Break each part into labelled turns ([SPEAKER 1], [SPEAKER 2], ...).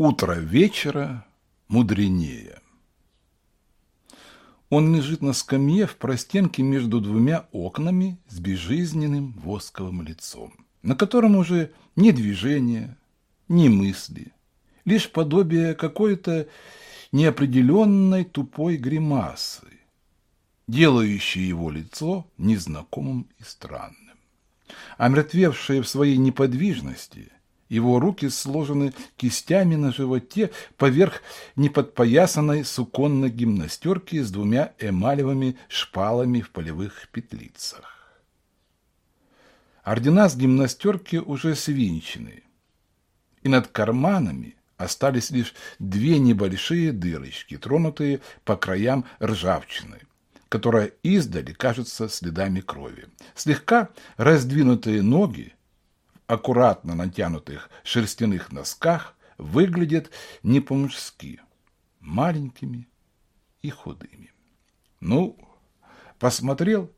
[SPEAKER 1] Утро вечера мудренее. Он лежит на скамье в простенке между двумя окнами с безжизненным восковым лицом, на котором уже ни движения, ни мысли, лишь подобие какой-то неопределенной тупой гримасы, делающей его лицо незнакомым и странным. Омертвевшее в своей неподвижности – его руки сложены кистями на животе поверх неподпоясанной суконной гимнастерки с двумя эмалевыми шпалами в полевых петлицах. Ордена с гимнастерки уже свинчены, и над карманами остались лишь две небольшие дырочки, тронутые по краям ржавчины, которая издали кажется следами крови. Слегка раздвинутые ноги аккуратно натянутых шерстяных носках выглядят не по-мужски, маленькими и худыми. Ну, посмотрел,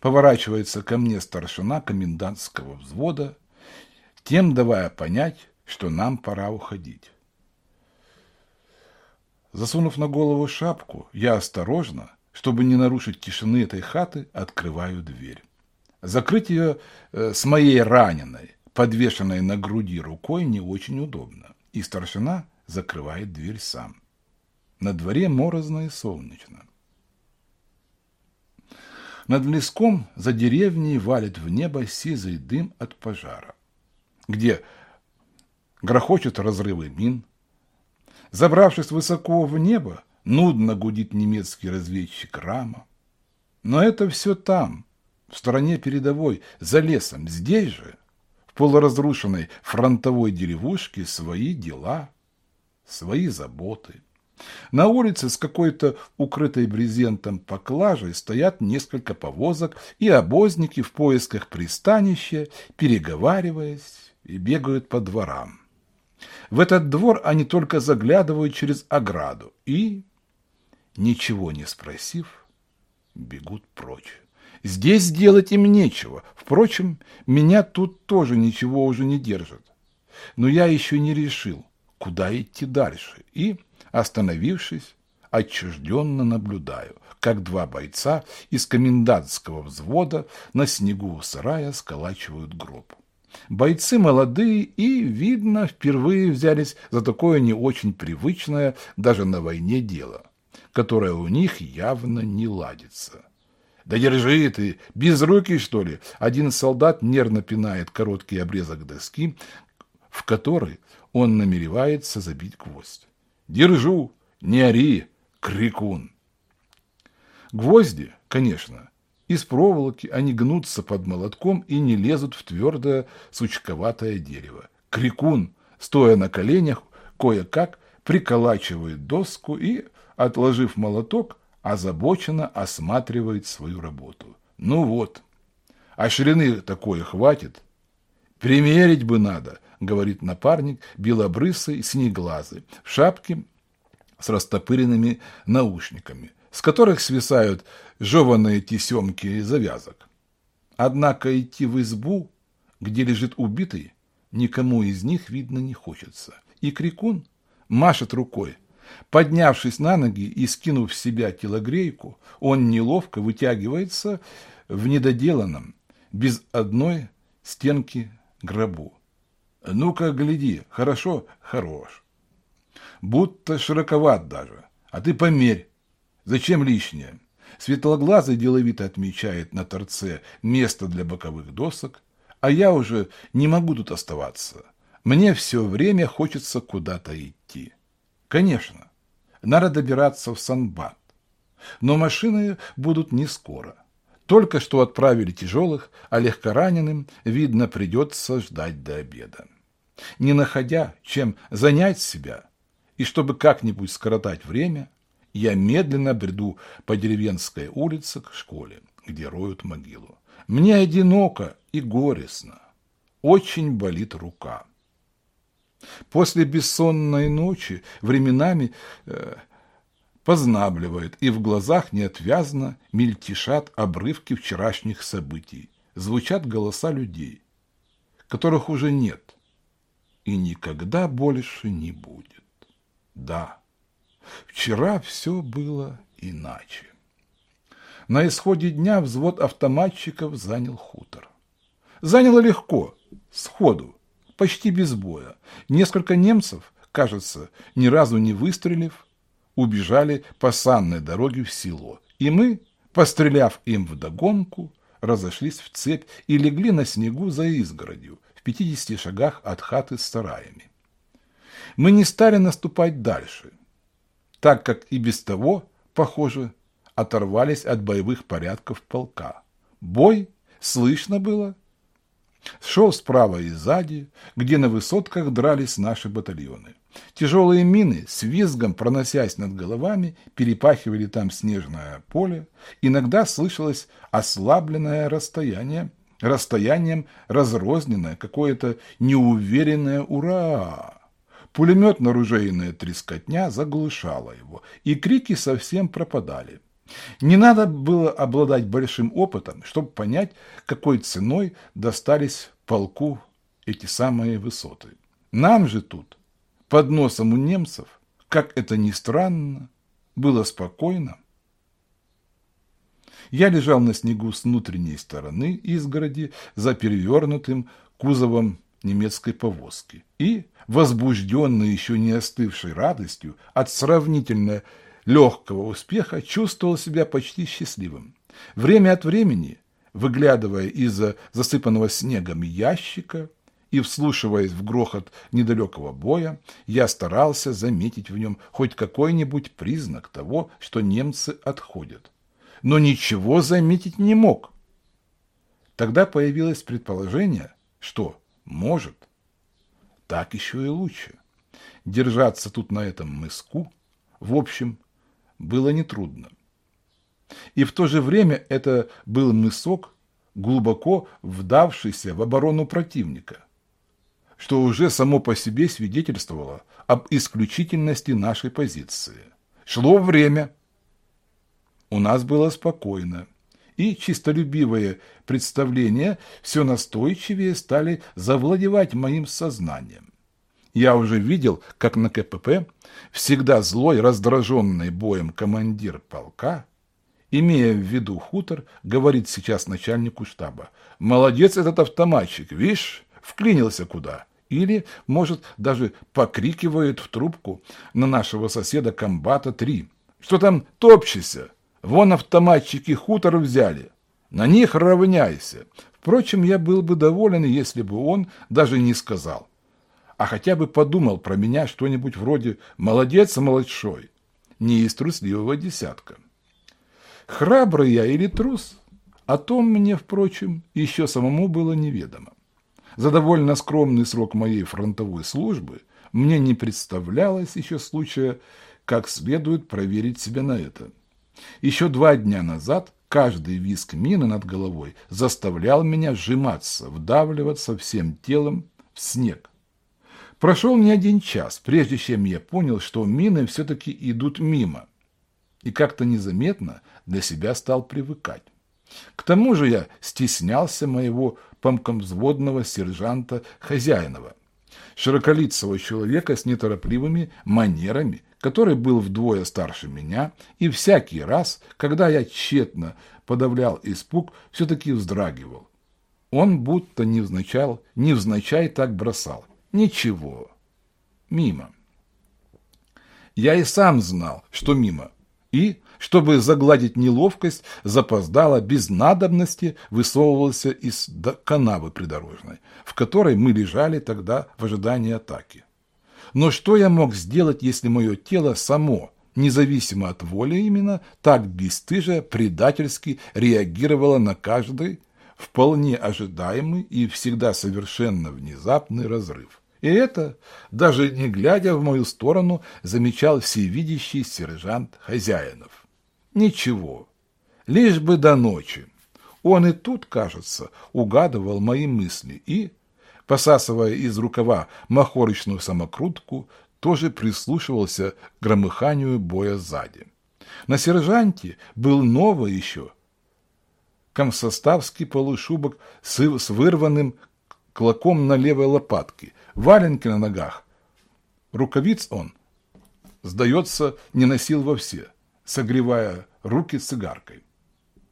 [SPEAKER 1] поворачивается ко мне старшина комендантского взвода, тем давая понять, что нам пора уходить. Засунув на голову шапку, я осторожно, чтобы не нарушить тишины этой хаты, открываю дверь. Закрыть ее э, с моей раненой, подвешенной на груди рукой не очень удобно, и старшина закрывает дверь сам. На дворе морозно и солнечно. Над леском за деревней валит в небо сизый дым от пожара, где грохочут разрывы мин. Забравшись высоко в небо, нудно гудит немецкий разведчик Рама. Но это все там, в стороне передовой, за лесом. Здесь же полуразрушенной фронтовой деревушке свои дела, свои заботы. На улице с какой-то укрытой брезентом поклажей стоят несколько повозок, и обозники в поисках пристанища, переговариваясь, и бегают по дворам. В этот двор они только заглядывают через ограду и, ничего не спросив, бегут прочь. Здесь делать им нечего. Впрочем, меня тут тоже ничего уже не держит. Но я еще не решил, куда идти дальше. И, остановившись, отчужденно наблюдаю, как два бойца из комендантского взвода на снегу у сарая сколачивают гроб. Бойцы молодые и, видно, впервые взялись за такое не очень привычное даже на войне дело, которое у них явно не ладится. Да держи ты, без руки, что ли? Один солдат нервно пинает короткий обрезок доски, в который он намеревается забить гвоздь. Держу, не ори, крикун. Гвозди, конечно, из проволоки они гнутся под молотком и не лезут в твердое сучковатое дерево. Крикун, стоя на коленях, кое-как приколачивает доску и, отложив молоток, озабоченно осматривает свою работу. Ну вот, а ширины такое хватит? Примерить бы надо, говорит напарник, белобрысый, синеглазый, в шапке с растопыренными наушниками, с которых свисают жеванные тесемки завязок. Однако идти в избу, где лежит убитый, никому из них видно не хочется. И крикун машет рукой, Поднявшись на ноги и скинув с себя телогрейку, он неловко вытягивается в недоделанном, без одной стенки гробу. Ну-ка, гляди, хорошо? Хорош. Будто широковат даже. А ты померь. Зачем лишнее? Светлоглазый деловито отмечает на торце место для боковых досок, а я уже не могу тут оставаться. Мне все время хочется куда-то идти. Конечно, надо добираться в Санбат. Но машины будут не скоро. Только что отправили тяжелых, а легкораненым, видно, придется ждать до обеда. Не находя, чем занять себя, и чтобы как-нибудь скоротать время, я медленно бреду по деревенской улице к школе, где роют могилу. Мне одиноко и горестно. Очень болит рука. После бессонной ночи временами э, познабливает, и в глазах неотвязно мельтешат обрывки вчерашних событий. Звучат голоса людей, которых уже нет и никогда больше не будет. Да, вчера все было иначе. На исходе дня взвод автоматчиков занял хутор. Заняло легко, сходу, почти без боя. Несколько немцев, кажется, ни разу не выстрелив, убежали по санной дороге в село. И мы, постреляв им вдогонку, разошлись в цепь и легли на снегу за изгородью, в 50 шагах от хаты с сараями. Мы не стали наступать дальше, так как и без того, похоже, оторвались от боевых порядков полка. Бой, слышно было, шел справа и сзади, где на высотках дрались наши батальоны. Тяжелые мины, с визгом проносясь над головами, перепахивали там снежное поле. Иногда слышалось ослабленное расстояние, расстоянием разрозненное, какое-то неуверенное «Ура!». Пулемет-наружейная трескотня заглушала его, и крики совсем пропадали. Не надо было обладать большим опытом, чтобы понять, какой ценой достались полку эти самые высоты. Нам же тут – под носом у немцев, как это ни странно, было спокойно. Я лежал на снегу с внутренней стороны изгороди за перевернутым кузовом немецкой повозки и, возбужденный еще не остывшей радостью от сравнительно легкого успеха, чувствовал себя почти счастливым. Время от времени, выглядывая из-за засыпанного снегом ящика, и, вслушиваясь в грохот недалекого боя, я старался заметить в нем хоть какой-нибудь признак того, что немцы отходят. Но ничего заметить не мог. Тогда появилось предположение, что, может, так еще и лучше. Держаться тут на этом мыску, в общем, было нетрудно. И в то же время это был мысок, глубоко вдавшийся в оборону противника что уже само по себе свидетельствовало об исключительности нашей позиции. Шло время. У нас было спокойно, и чистолюбивые представления все настойчивее стали завладевать моим сознанием. Я уже видел, как на КПП всегда злой, раздраженный боем командир полка, имея в виду хутор, говорит сейчас начальнику штаба. «Молодец этот автоматчик, видишь, вклинился куда. Или, может, даже покрикивает в трубку на нашего соседа комбата 3. Что там топчешься? Вон автоматчики хутор взяли. На них равняйся. Впрочем, я был бы доволен, если бы он даже не сказал. А хотя бы подумал про меня что-нибудь вроде «молодец, младшой», не из трусливого десятка. Храбрый я или трус, о том мне, впрочем, еще самому было неведомо. За довольно скромный срок моей фронтовой службы мне не представлялось еще случая, как следует проверить себя на это. Еще два дня назад каждый виск мины над головой заставлял меня сжиматься, вдавливаться всем телом в снег. Прошел не один час, прежде чем я понял, что мины все-таки идут мимо, и как-то незаметно для себя стал привыкать. К тому же я стеснялся моего помкомвзводного сержанта Хозяинова, широколицего человека с неторопливыми манерами, который был вдвое старше меня, и всякий раз, когда я тщетно подавлял испуг, все-таки вздрагивал. Он будто невзначай, невзначай так бросал. Ничего. Мимо. Я и сам знал, что мимо. И, чтобы загладить неловкость, запоздало, без надобности высовывался из канавы придорожной, в которой мы лежали тогда в ожидании атаки. Но что я мог сделать, если мое тело само, независимо от воли именно, так бесстыже, предательски реагировало на каждый вполне ожидаемый и всегда совершенно внезапный разрыв? И это, даже не глядя в мою сторону, замечал всевидящий сержант Хозяинов. Ничего, лишь бы до ночи. Он и тут, кажется, угадывал мои мысли и, посасывая из рукава махорочную самокрутку, тоже прислушивался к громыханию боя сзади. На сержанте был новый еще комсоставский полушубок с вырванным клоком на левой лопатке, валенки на ногах. Рукавиц он сдается, не носил во все, согревая руки цигаркой.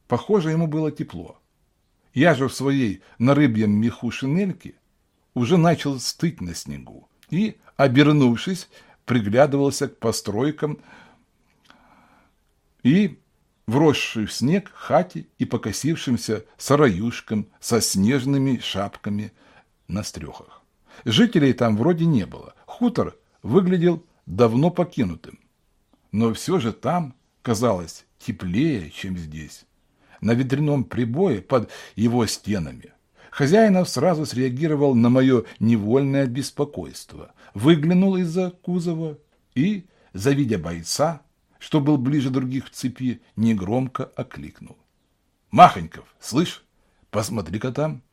[SPEAKER 1] Похоже, ему было тепло. Я же в своей на рыбьем меху шинельке уже начал стыть на снегу и, обернувшись, приглядывался к постройкам и вросшей в снег хате и покосившимся сараюшкам со снежными шапками на стрехах. Жителей там вроде не было. Хутор выглядел давно покинутым. Но все же там казалось теплее, чем здесь. На ветряном прибое под его стенами. Хозяинов сразу среагировал на мое невольное беспокойство, выглянул из-за кузова и, завидя бойца, что был ближе других в цепи, негромко окликнул. «Махоньков, слышь, посмотри-ка там!»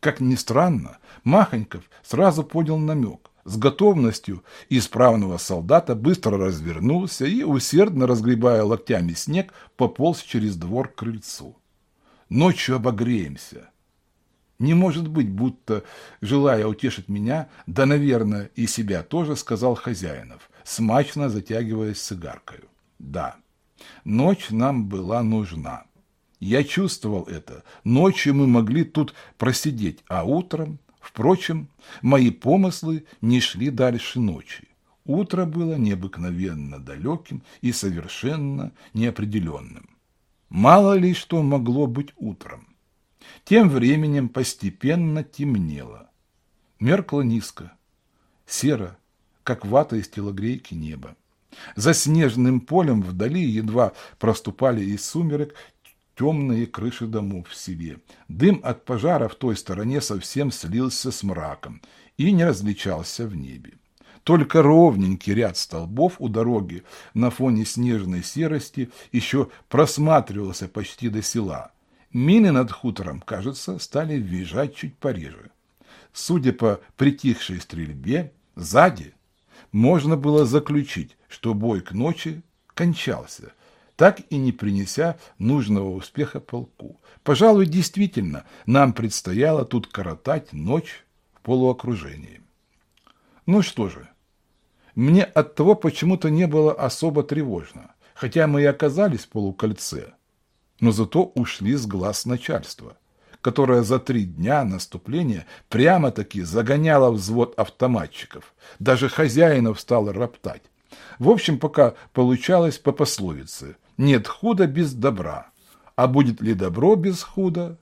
[SPEAKER 1] Как ни странно, Махоньков сразу понял намек. С готовностью исправного солдата быстро развернулся и, усердно разгребая локтями снег, пополз через двор к крыльцу. Ночью обогреемся. Не может быть, будто, желая утешить меня, да, наверное, и себя тоже, сказал Хозяинов, смачно затягиваясь сигаркою. Да, ночь нам была нужна. Я чувствовал это. Ночью мы могли тут просидеть, а утром... Впрочем, мои помыслы не шли дальше ночи. Утро было необыкновенно далеким и совершенно неопределенным. Мало ли что могло быть утром. Тем временем постепенно темнело. Меркло низко, серо, как вата из телогрейки неба. За снежным полем вдали едва проступали из сумерек темные крыши домов в селе. Дым от пожара в той стороне совсем слился с мраком и не различался в небе. Только ровненький ряд столбов у дороги на фоне снежной серости еще просматривался почти до села. Мины над хутором, кажется, стали визжать чуть пореже. Судя по притихшей стрельбе, сзади можно было заключить, что бой к ночи кончался – так и не принеся нужного успеха полку. Пожалуй, действительно, нам предстояло тут коротать ночь в полуокружении. Ну что же, мне от того почему-то не было особо тревожно, хотя мы и оказались в полукольце, но зато ушли с глаз начальства, которое за три дня наступления прямо-таки загоняло взвод автоматчиков. Даже хозяинов стало роптать. В общем, пока получалось по пословице нет худа без добра, а будет ли добро без худа,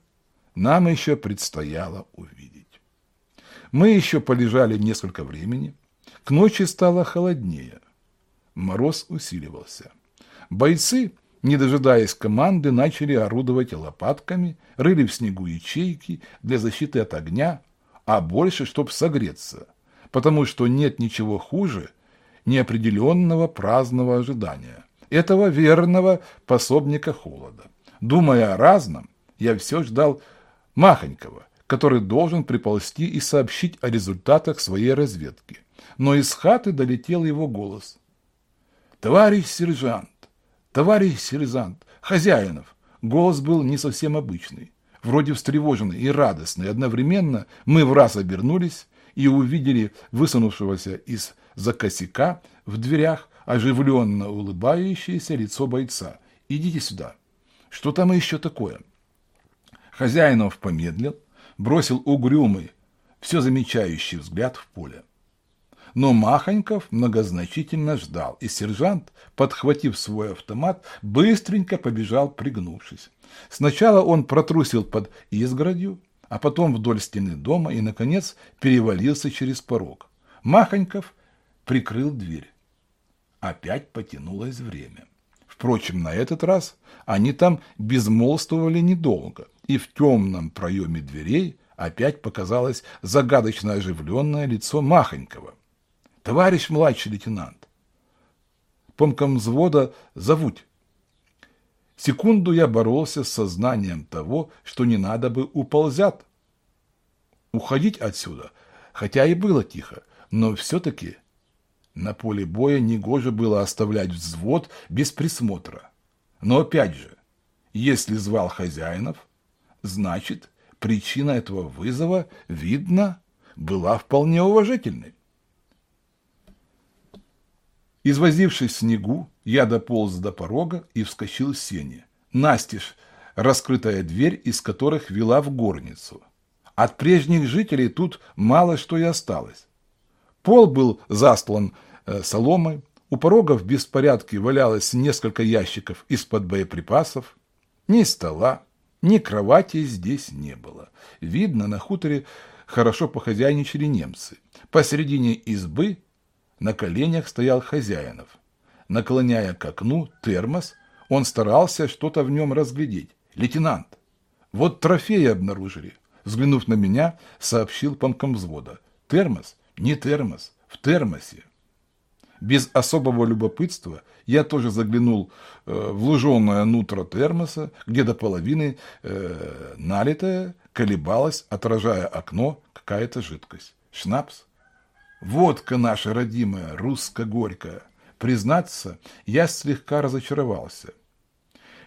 [SPEAKER 1] нам еще предстояло увидеть. Мы еще полежали несколько времени, к ночи стало холоднее, мороз усиливался. Бойцы, не дожидаясь команды, начали орудовать лопатками, рыли в снегу ячейки для защиты от огня, а больше, чтобы согреться, потому что нет ничего хуже неопределенного праздного ожидания этого верного пособника холода. Думая о разном, я все ждал Махонького, который должен приползти и сообщить о результатах своей разведки. Но из хаты долетел его голос. «Товарищ сержант! Товарищ сержант! Хозяинов!» Голос был не совсем обычный, вроде встревоженный и радостный. Одновременно мы в раз обернулись и увидели высунувшегося из-за косяка в дверях оживленно улыбающееся лицо бойца. «Идите сюда. Что там еще такое?» Хозяинов помедлил, бросил угрюмый, все замечающий взгляд в поле. Но Махоньков многозначительно ждал, и сержант, подхватив свой автомат, быстренько побежал, пригнувшись. Сначала он протрусил под изгородью, а потом вдоль стены дома и, наконец, перевалился через порог. Махоньков прикрыл дверь. Опять потянулось время. Впрочем, на этот раз они там безмолвствовали недолго, и в темном проеме дверей опять показалось загадочно оживленное лицо Махонькова. «Товарищ младший лейтенант!» Помком взвода зовут. Секунду я боролся с сознанием того, что не надо бы уползят. Уходить отсюда, хотя и было тихо, но все-таки на поле боя негоже было оставлять взвод без присмотра. Но опять же, если звал хозяинов, значит, причина этого вызова, видно, была вполне уважительной. Извозившись в снегу, я дополз до порога и вскочил в сене. Настежь раскрытая дверь, из которых вела в горницу. От прежних жителей тут мало что и осталось. Пол был застлан э, соломой, у порога в беспорядке валялось несколько ящиков из-под боеприпасов. Ни стола, ни кровати здесь не было. Видно, на хуторе хорошо похозяйничали немцы. Посередине избы на коленях стоял хозяинов. Наклоняя к окну термос, он старался что-то в нем разглядеть. «Лейтенант, вот трофеи обнаружили», взглянув на меня, сообщил помком взвода. «Термос? Не термос. В термосе». Без особого любопытства я тоже заглянул э, в луженое нутро термоса, где до половины э, налитая колебалась, отражая окно, какая-то жидкость. Шнапс? Водка наша родимая, русско-горькая. Признаться, я слегка разочаровался.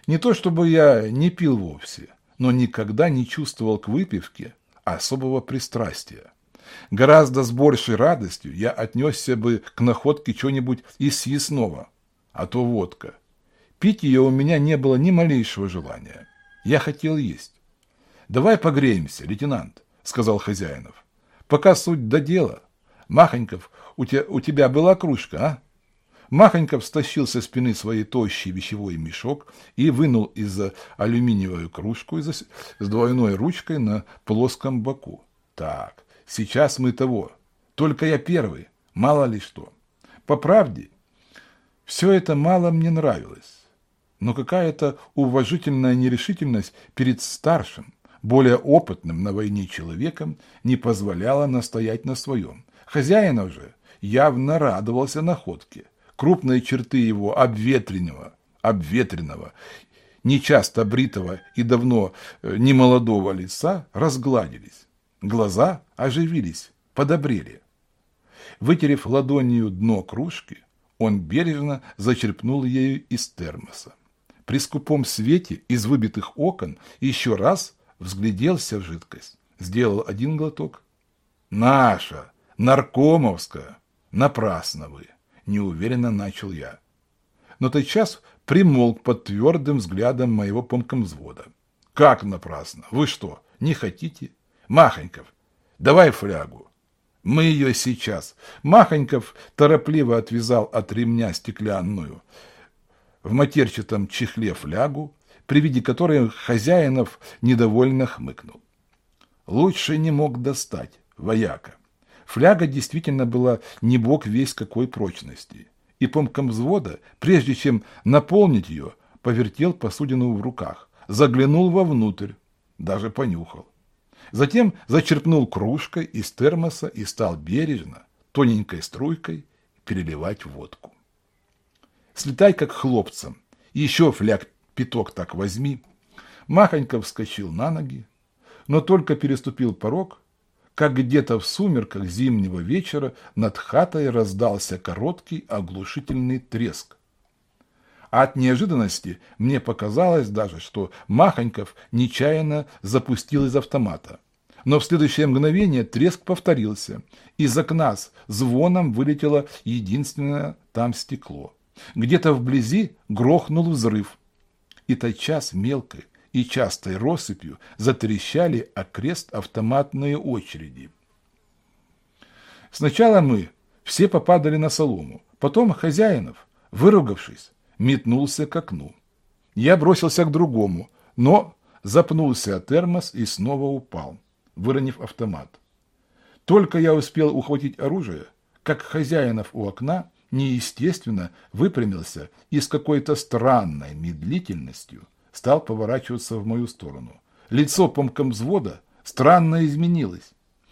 [SPEAKER 1] Не то чтобы я не пил вовсе, но никогда не чувствовал к выпивке особого пристрастия. Гораздо с большей радостью я отнесся бы к находке чего-нибудь из съестного, а то водка. Пить ее у меня не было ни малейшего желания. Я хотел есть. «Давай погреемся, лейтенант», — сказал Хозяинов. «Пока суть до дела. Махоньков, у тебя, у тебя была кружка, а?» Махоньков стащил со спины своей тощий вещевой мешок и вынул из алюминиевую кружку с двойной ручкой на плоском боку. Так, Сейчас мы того. Только я первый. Мало ли что. По правде, все это мало мне нравилось. Но какая-то уважительная нерешительность перед старшим, более опытным на войне человеком не позволяла настоять на своем. Хозяин же явно радовался находке. Крупные черты его обветренного, обветренного, нечасто бритого и давно э, немолодого лица разгладились. Глаза оживились, подобрели. Вытерев ладонью дно кружки, он бережно зачерпнул ею из термоса. При скупом свете из выбитых окон еще раз взгляделся в жидкость. Сделал один глоток. «Наша! Наркомовская! Напрасно вы!» Неуверенно начал я. Но тотчас примолк под твердым взглядом моего помкомвзвода. «Как напрасно? Вы что, не хотите? Махоньков, давай флягу. Мы ее сейчас. Махоньков торопливо отвязал от ремня стеклянную в матерчатом чехле флягу, при виде которой хозяинов недовольно хмыкнул. Лучше не мог достать, вояка. Фляга действительно была не бог весь какой прочности. И помком взвода, прежде чем наполнить ее, повертел посудину в руках, заглянул вовнутрь, даже понюхал. Затем зачерпнул кружкой из термоса и стал бережно, тоненькой струйкой, переливать водку. Слетай, как хлопцам, еще фляг пяток так возьми. Махонько вскочил на ноги, но только переступил порог, как где-то в сумерках зимнего вечера над хатой раздался короткий оглушительный треск. От неожиданности мне показалось даже, что Махоньков нечаянно запустил из автомата. Но в следующее мгновение треск повторился. Из окна с звоном вылетело единственное там стекло. Где-то вблизи грохнул взрыв. И тотчас мелкой и частой россыпью затрещали окрест автоматные очереди. Сначала мы все попадали на солому, потом хозяинов, выругавшись, метнулся к окну. Я бросился к другому, но запнулся о термос и снова упал, выронив автомат. Только я успел ухватить оружие, как хозяинов у окна неестественно выпрямился и с какой-то странной медлительностью стал поворачиваться в мою сторону. Лицо помком взвода странно изменилось.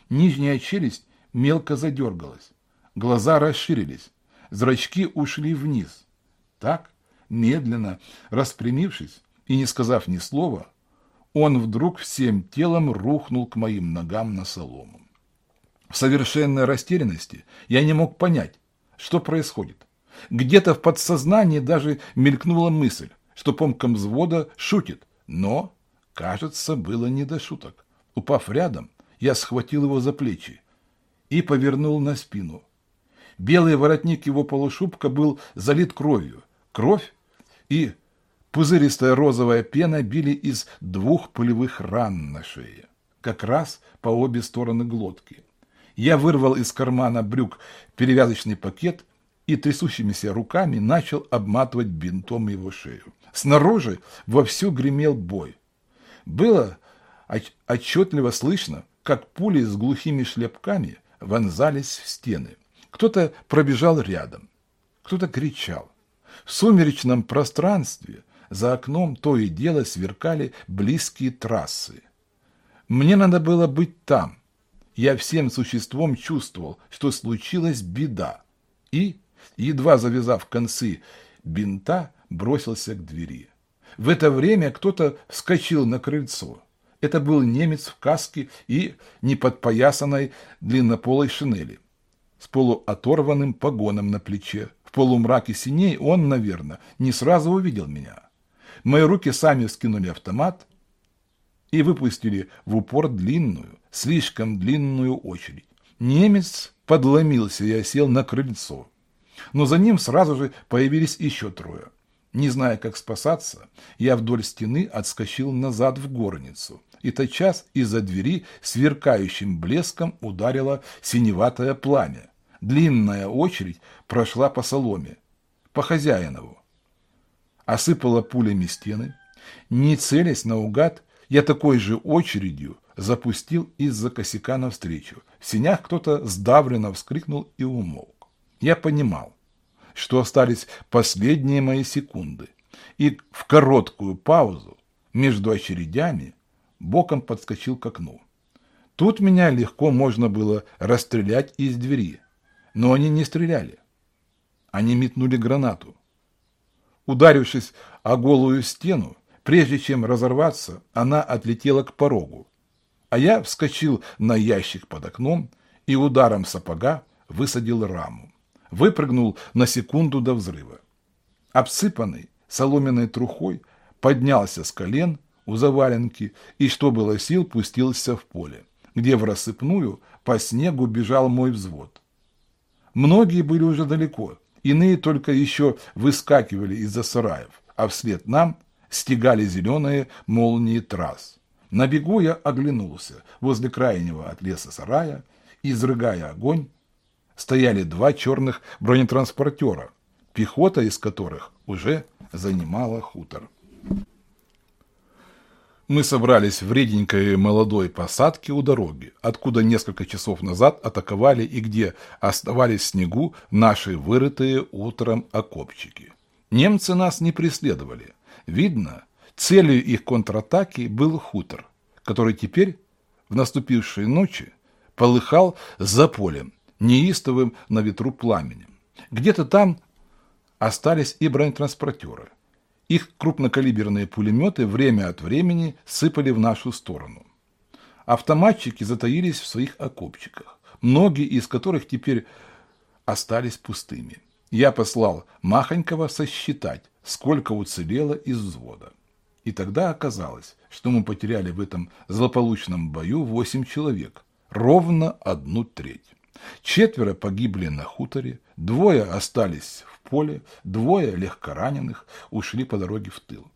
[SPEAKER 1] Нижняя челюсть мелко задергалась. Глаза расширились. Зрачки ушли вниз. Так, медленно распрямившись и не сказав ни слова, он вдруг всем телом рухнул к моим ногам на солому. В совершенной растерянности я не мог понять, что происходит. Где-то в подсознании даже мелькнула мысль, что помком взвода шутит, но, кажется, было не до шуток. Упав рядом, я схватил его за плечи и повернул на спину. Белый воротник его полушубка был залит кровью. Кровь и пузыристая розовая пена били из двух пулевых ран на шее, как раз по обе стороны глотки. Я вырвал из кармана брюк перевязочный пакет и трясущимися руками начал обматывать бинтом его шею. Снаружи вовсю гремел бой. Было отчетливо слышно, как пули с глухими шлепками вонзались в стены. Кто-то пробежал рядом, кто-то кричал. В сумеречном пространстве за окном то и дело сверкали близкие трассы. Мне надо было быть там. Я всем существом чувствовал, что случилась беда. И, едва завязав концы бинта, бросился к двери. В это время кто-то вскочил на крыльцо. Это был немец в каске и неподпоясанной длиннополой шинели с полуоторванным погоном на плече. Полумраке синей он, наверное, не сразу увидел меня. Мои руки сами вскинули автомат и выпустили в упор длинную, слишком длинную очередь. Немец подломился и осел на крыльцо. Но за ним сразу же появились еще трое. Не зная, как спасаться, я вдоль стены отскочил назад в горницу, и тотчас из-за двери сверкающим блеском ударило синеватое пламя. Длинная очередь прошла по соломе, по хозяинову. Осыпала пулями стены. Не целясь наугад, я такой же очередью запустил из-за косяка навстречу. В синях кто-то сдавленно вскрикнул и умолк. Я понимал, что остались последние мои секунды. И в короткую паузу между очередями боком подскочил к окну. Тут меня легко можно было расстрелять из двери, но они не стреляли. Они метнули гранату. Ударившись о голую стену, прежде чем разорваться, она отлетела к порогу. А я вскочил на ящик под окном и ударом сапога высадил раму выпрыгнул на секунду до взрыва. Обсыпанный соломенной трухой поднялся с колен у заваленки и, что было сил, пустился в поле, где в рассыпную по снегу бежал мой взвод. Многие были уже далеко, иные только еще выскакивали из-за сараев, а вслед нам стегали зеленые молнии трасс. На бегу я оглянулся возле крайнего от леса сарая, изрыгая огонь, стояли два черных бронетранспортера, пехота из которых уже занимала хутор. Мы собрались в реденькой молодой посадке у дороги, откуда несколько часов назад атаковали и где оставались в снегу наши вырытые утром окопчики. Немцы нас не преследовали. Видно, целью их контратаки был хутор, который теперь, в наступившей ночи, полыхал за полем, неистовым на ветру пламенем. Где-то там остались и бронетранспортеры. Их крупнокалиберные пулеметы время от времени сыпали в нашу сторону. Автоматчики затаились в своих окопчиках, многие из которых теперь остались пустыми. Я послал Махонького сосчитать, сколько уцелело из взвода. И тогда оказалось, что мы потеряли в этом злополучном бою восемь человек, ровно одну треть. Четверо погибли на хуторе, двое остались в поле, двое легкораненых ушли по дороге в тыл.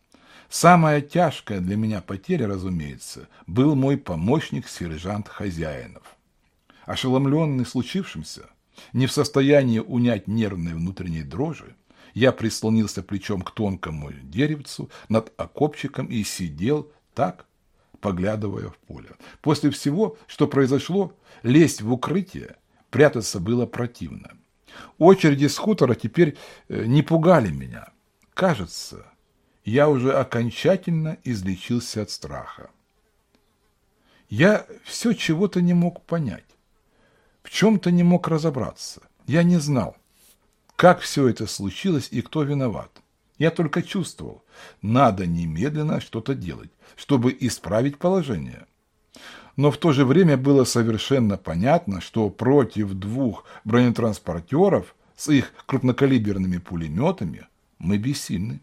[SPEAKER 1] Самая тяжкая для меня потеря, разумеется, был мой помощник-сержант Хозяинов. Ошеломленный случившимся, не в состоянии унять нервные внутренние дрожи, я прислонился плечом к тонкому деревцу над окопчиком и сидел так, поглядывая в поле. После всего, что произошло, лезть в укрытие прятаться было противно. Очереди с хутора теперь э, не пугали меня. Кажется, я уже окончательно излечился от страха. Я все чего-то не мог понять, в чем-то не мог разобраться. Я не знал, как все это случилось и кто виноват. Я только чувствовал, надо немедленно что-то делать, чтобы исправить положение но в то же время было совершенно понятно, что против двух бронетранспортеров с их крупнокалиберными пулеметами мы бессильны.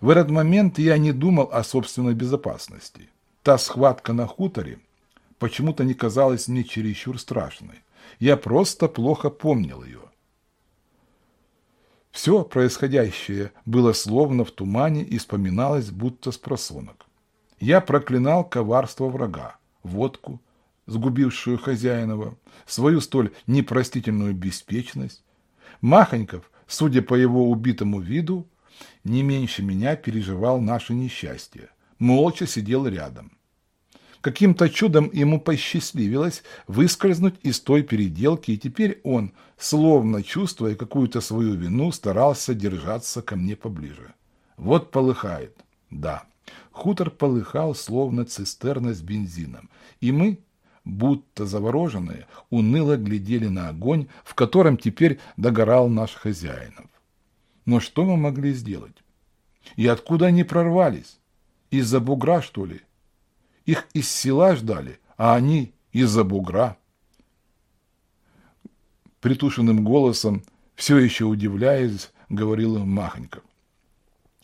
[SPEAKER 1] В этот момент я не думал о собственной безопасности. Та схватка на хуторе почему-то не казалась мне чересчур страшной. Я просто плохо помнил ее. Все происходящее было словно в тумане и вспоминалось будто с просонок. Я проклинал коварство врага, водку, сгубившую хозяинова, свою столь непростительную беспечность. Махоньков, судя по его убитому виду, не меньше меня переживал наше несчастье. Молча сидел рядом. Каким-то чудом ему посчастливилось выскользнуть из той переделки, и теперь он, словно чувствуя какую-то свою вину, старался держаться ко мне поближе. Вот полыхает. Да, хутор полыхал, словно цистерна с бензином, и мы, будто завороженные, уныло глядели на огонь, в котором теперь догорал наш хозяинов. Но что мы могли сделать? И откуда они прорвались? Из-за бугра, что ли? Их из села ждали, а они из-за бугра. Притушенным голосом, все еще удивляясь, говорил Махоньков.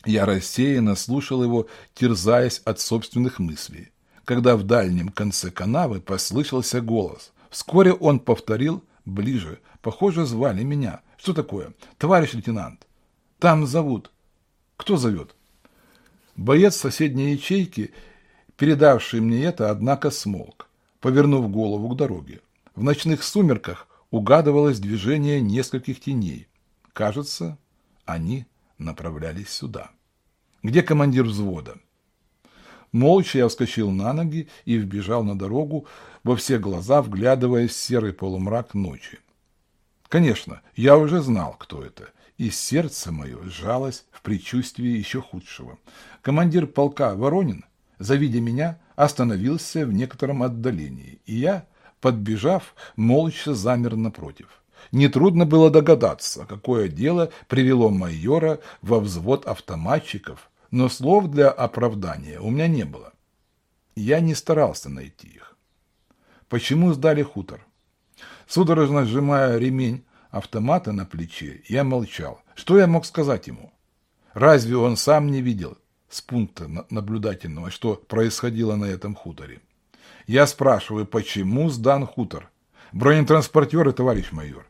[SPEAKER 1] Я рассеянно слушал его, терзаясь от собственных мыслей, когда в дальнем конце канавы послышался голос. Вскоре он повторил ближе. Похоже, звали меня. Что такое? Товарищ лейтенант. Там зовут. Кто зовет? Боец соседней ячейки передавший мне это, однако, смолк, повернув голову к дороге. В ночных сумерках угадывалось движение нескольких теней. Кажется, они направлялись сюда. Где командир взвода? Молча я вскочил на ноги и вбежал на дорогу, во все глаза вглядываясь в серый полумрак ночи. Конечно, я уже знал, кто это, и сердце мое сжалось в предчувствии еще худшего. Командир полка Воронин завидя меня, остановился в некотором отдалении, и я, подбежав, молча замер напротив. Нетрудно было догадаться, какое дело привело майора во взвод автоматчиков, но слов для оправдания у меня не было. Я не старался найти их. Почему сдали хутор? Судорожно сжимая ремень автомата на плече, я молчал. Что я мог сказать ему? Разве он сам не видел, с пункта наблюдательного, что происходило на этом хуторе. Я спрашиваю, почему сдан хутор? Бронетранспортеры, товарищ майор.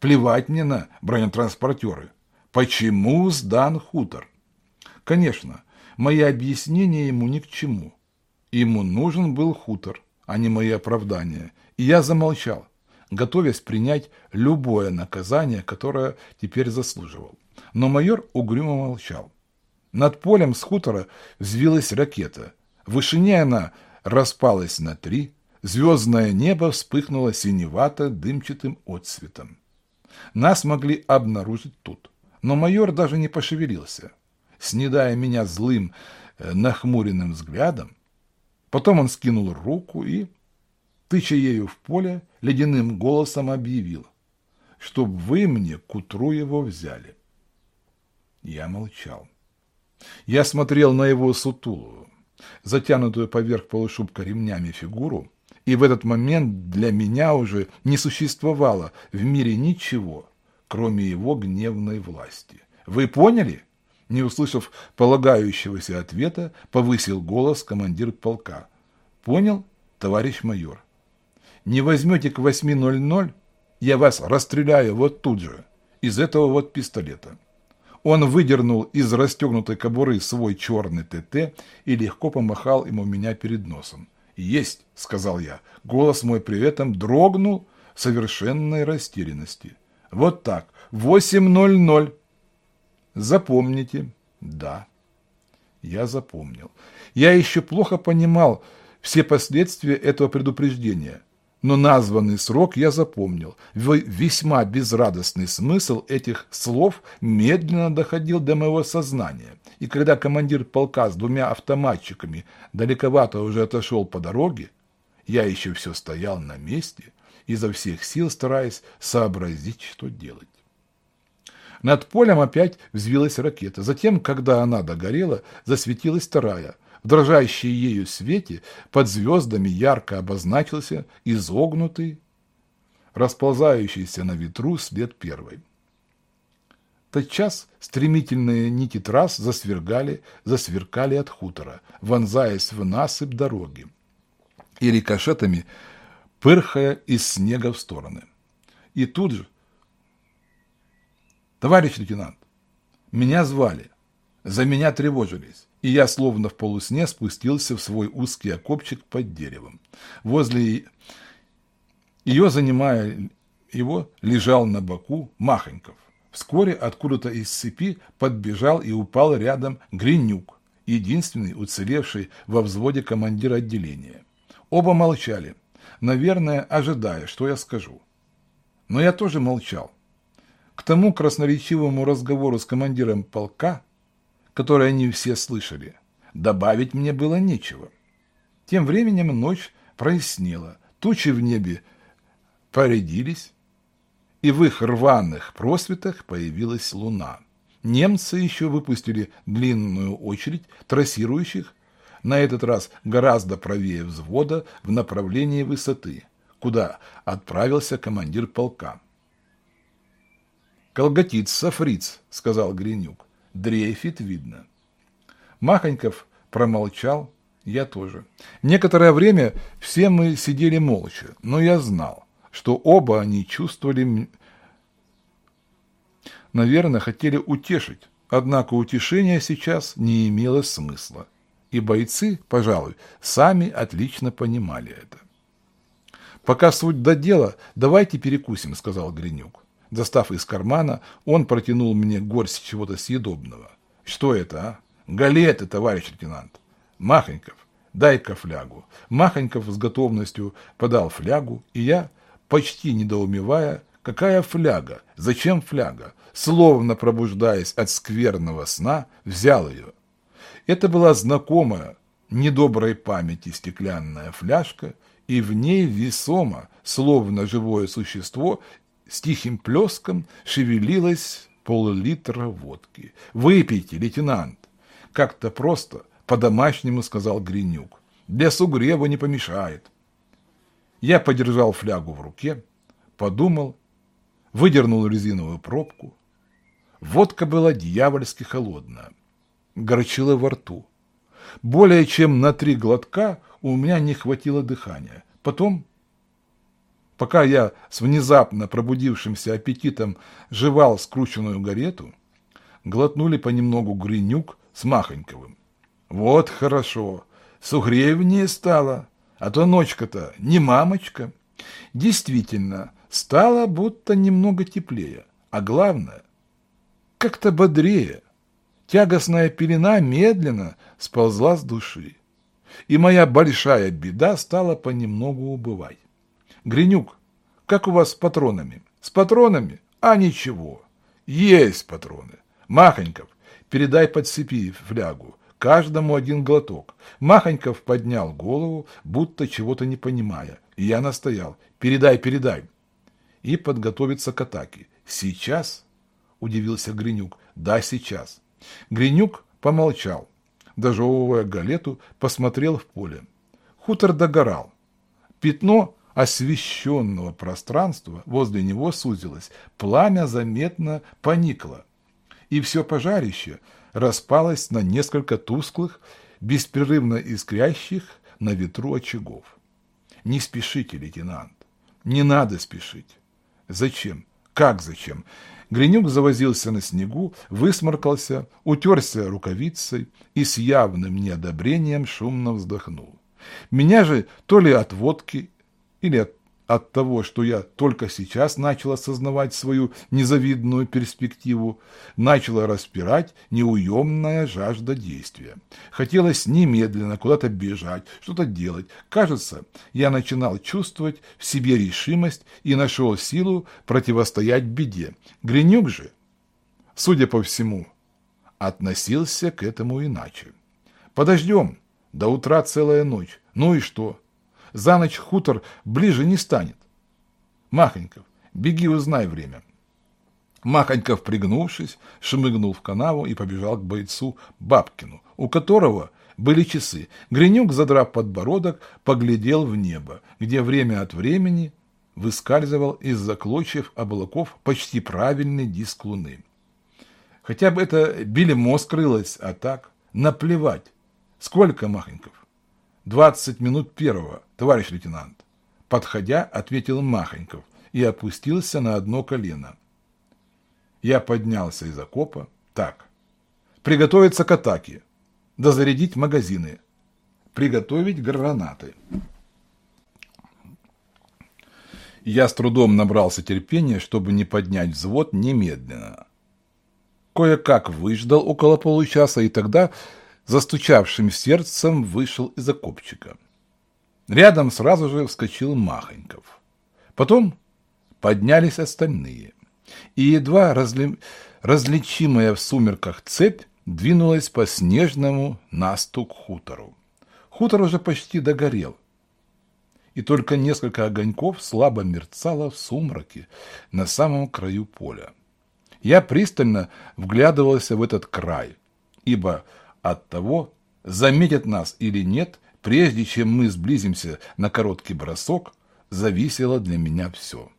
[SPEAKER 1] Плевать мне на бронетранспортеры. Почему сдан хутор? Конечно, мои объяснения ему ни к чему. Ему нужен был хутор, а не мои оправдания. И я замолчал, готовясь принять любое наказание, которое теперь заслуживал. Но майор угрюмо молчал. Над полем с хутора взвилась ракета. В вышине она распалась на три, звездное небо вспыхнуло синевато-дымчатым отцветом. Нас могли обнаружить тут, но майор даже не пошевелился, снедая меня злым, э, нахмуренным взглядом. Потом он скинул руку и, тыча ею в поле, ледяным голосом объявил, чтоб вы мне к утру его взяли. Я молчал. Я смотрел на его сутулую, затянутую поверх полушубка ремнями фигуру, и в этот момент для меня уже не существовало в мире ничего, кроме его гневной власти. Вы поняли? Не услышав полагающегося ответа, повысил голос командир полка. Понял, товарищ майор? Не возьмете к 8.00, я вас расстреляю вот тут же, из этого вот пистолета. Он выдернул из расстегнутой кобуры свой черный ТТ и легко помахал ему меня перед носом. «Есть!» – сказал я. Голос мой при этом дрогнул в совершенной растерянности. «Вот так. 8.00. Запомните». «Да». Я запомнил. Я еще плохо понимал все последствия этого предупреждения – но названный срок я запомнил. Весьма безрадостный смысл этих слов медленно доходил до моего сознания. И когда командир полка с двумя автоматчиками далековато уже отошел по дороге, я еще все стоял на месте, изо всех сил стараясь сообразить, что делать. Над полем опять взвилась ракета. Затем, когда она догорела, засветилась вторая – в дрожащей ею свете под звездами ярко обозначился изогнутый, расползающийся на ветру след первой. Тотчас стремительные нити трасс засвергали, засверкали от хутора, вонзаясь в насыпь дороги и рикошетами пырхая из снега в стороны. И тут же, товарищ лейтенант, Меня звали, за меня тревожились, и я словно в полусне спустился в свой узкий окопчик под деревом. Возле ее, занимая его, лежал на боку Махоньков. Вскоре откуда-то из цепи подбежал и упал рядом Гринюк, единственный уцелевший во взводе командир отделения. Оба молчали, наверное, ожидая, что я скажу. Но я тоже молчал. К тому красноречивому разговору с командиром полка, который они все слышали, добавить мне было нечего. Тем временем ночь прояснела, тучи в небе поредились, и в их рваных просветах появилась луна. Немцы еще выпустили длинную очередь трассирующих, на этот раз гораздо правее взвода в направлении высоты, куда отправился командир полка. «Колготится фриц», — сказал Гринюк. «Дрейфит, видно». Махоньков промолчал, я тоже. Некоторое время все мы сидели молча, но я знал, что оба они чувствовали, наверное, хотели утешить, однако утешение сейчас не имело смысла, и бойцы, пожалуй, сами отлично понимали это. «Пока суть до дела, давайте перекусим», — сказал Гринюк. Достав из кармана, он протянул мне горсть чего-то съедобного. «Что это, а?» «Галеты, товарищ лейтенант!» «Махоньков, дай-ка флягу». Махоньков с готовностью подал флягу, и я, почти недоумевая, какая фляга, зачем фляга, словно пробуждаясь от скверного сна, взял ее. Это была знакомая, недоброй памяти стеклянная фляжка, и в ней весомо, словно живое существо, с тихим плеском шевелилось пол-литра водки. «Выпейте, лейтенант!» Как-то просто, по-домашнему сказал Гринюк. «Для сугрева не помешает». Я подержал флягу в руке, подумал, выдернул резиновую пробку. Водка была дьявольски холодная, горчила во рту. Более чем на три глотка у меня не хватило дыхания. Потом, пока я с внезапно пробудившимся аппетитом жевал скрученную гарету, глотнули понемногу Гринюк с Махоньковым. Вот хорошо, сугревнее стало. А то ночка-то не мамочка. Действительно, стало будто немного теплее. А главное, как-то бодрее. Тягостная пелена медленно сползла с души. И моя большая беда стала понемногу убывать. Гринюк, как у вас с патронами? С патронами? А ничего. Есть патроны. Махоньков, передай подцепи флягу. Каждому один глоток. Махоньков поднял голову, будто чего-то не понимая. И я настоял. «Передай, передай!» И подготовиться к атаке. «Сейчас?» – удивился Гринюк. «Да, сейчас». Гринюк помолчал. Дожевывая галету, посмотрел в поле. Хутор догорал. Пятно освещенного пространства возле него сузилось. Пламя заметно поникло. И все пожарище – распалась на несколько тусклых, беспрерывно искрящих на ветру очагов. Не спешите, лейтенант. Не надо спешить. Зачем? Как зачем? Гринюк завозился на снегу, высморкался, утерся рукавицей и с явным неодобрением шумно вздохнул. Меня же то ли от водки или от от того, что я только сейчас начал осознавать свою незавидную перспективу, начала распирать неуемная жажда действия. Хотелось немедленно куда-то бежать, что-то делать. Кажется, я начинал чувствовать в себе решимость и нашел силу противостоять беде. Гринюк же, судя по всему, относился к этому иначе. Подождем, до утра целая ночь. Ну и что? За ночь хутор ближе не станет. Махоньков, беги, узнай время. Махоньков, пригнувшись, шмыгнул в канаву и побежал к бойцу Бабкину, у которого были часы. Гринюк, задрав подбородок, поглядел в небо, где время от времени выскальзывал из-за клочьев облаков почти правильный диск луны. Хотя бы это белемо скрылось, а так наплевать. Сколько, Махоньков? «Двадцать минут первого, товарищ лейтенант», — подходя, ответил Махоньков и опустился на одно колено. Я поднялся из окопа, Так, приготовиться к атаке, дозарядить магазины, приготовить гранаты. Я с трудом набрался терпения, чтобы не поднять взвод немедленно. Кое-как выждал около получаса и тогда застучавшим сердцем вышел из окопчика. Рядом сразу же вскочил Махоньков. Потом поднялись остальные, и едва разли... различимая в сумерках цепь двинулась по снежному насту к хутору. Хутор уже почти догорел, и только несколько огоньков слабо мерцало в сумраке на самом краю поля. Я пристально вглядывался в этот край, ибо от того, заметят нас или нет, прежде чем мы сблизимся на короткий бросок, зависело для меня все.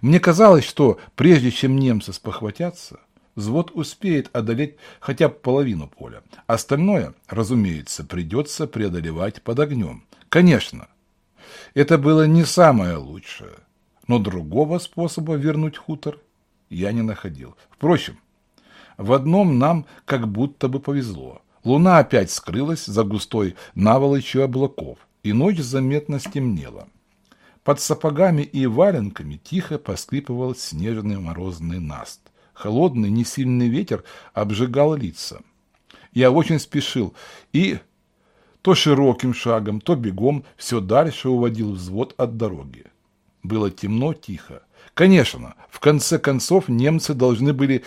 [SPEAKER 1] Мне казалось, что прежде чем немцы спохватятся, взвод успеет одолеть хотя бы половину поля. Остальное, разумеется, придется преодолевать под огнем. Конечно, это было не самое лучшее, но другого способа вернуть хутор я не находил. Впрочем, в одном нам как будто бы повезло. Луна опять скрылась за густой наволочью облаков, и ночь заметно стемнела. Под сапогами и валенками тихо поскрипывал снежный морозный наст. Холодный, несильный ветер обжигал лица. Я очень спешил и то широким шагом, то бегом все дальше уводил взвод от дороги. Было темно, тихо. Конечно, в конце концов немцы должны были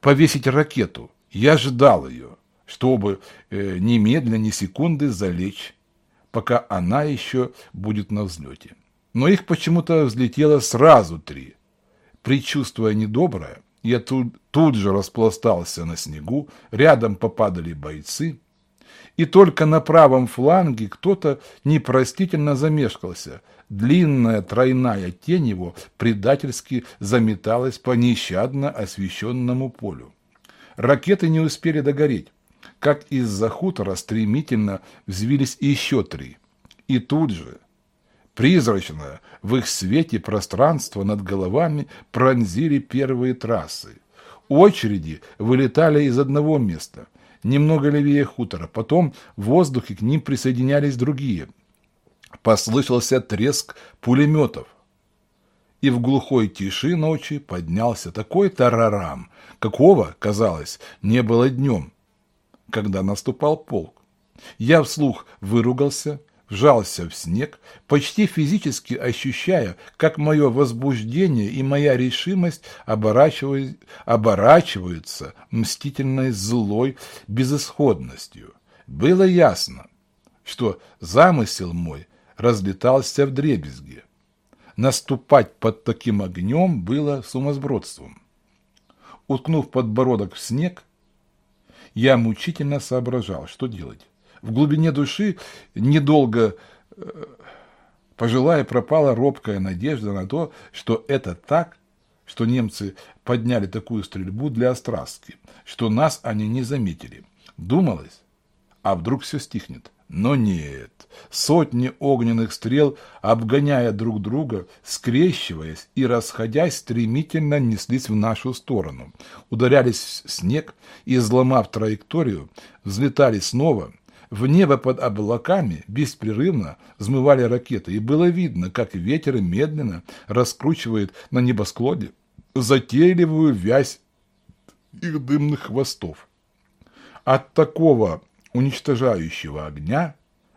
[SPEAKER 1] повесить ракету. Я ждал ее чтобы э, немедленно, ни секунды залечь, пока она еще будет на взлете. Но их почему-то взлетело сразу три. Причувствуя недоброе, я тут, тут же распластался на снегу, рядом попадали бойцы, и только на правом фланге кто-то непростительно замешкался. Длинная тройная тень его предательски заметалась по нещадно освещенному полю. Ракеты не успели догореть как из-за хутора стремительно взвились еще три. И тут же, призрачное, в их свете пространство над головами пронзили первые трассы. Очереди вылетали из одного места, немного левее хутора, потом в воздухе к ним присоединялись другие. Послышался треск пулеметов, и в глухой тиши ночи поднялся такой тарарам, какого, казалось, не было днем когда наступал полк. Я вслух выругался, вжался в снег, почти физически ощущая, как мое возбуждение и моя решимость оборачиваются, мстительной злой безысходностью. Было ясно, что замысел мой разлетался в дребезги. Наступать под таким огнем было сумасбродством. Уткнув подбородок в снег, я мучительно соображал, что делать. В глубине души недолго э, пожилая пропала робкая надежда на то, что это так, что немцы подняли такую стрельбу для острастки, что нас они не заметили. Думалось, а вдруг все стихнет. Но нет, сотни огненных стрел, обгоняя друг друга, скрещиваясь и расходясь, стремительно неслись в нашу сторону, ударялись в снег и, взломав траекторию, взлетали снова. В небо под облаками беспрерывно взмывали ракеты, и было видно, как ветер медленно раскручивает на небосклоне затейливую вязь их дымных хвостов. От такого уничтожающего огня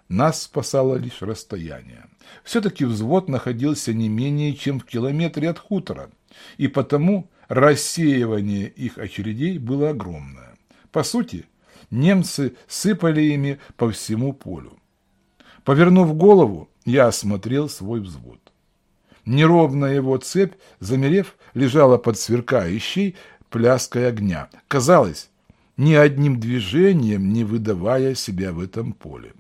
[SPEAKER 1] нас спасало лишь расстояние. Все-таки взвод находился не менее чем в километре от хутора, и потому рассеивание их очередей было огромное. По сути, немцы сыпали ими по всему полю. Повернув голову, я осмотрел свой взвод. Неровная его цепь, замерев, лежала под сверкающей пляской огня. Казалось, ни одним движением не выдавая себя в этом поле.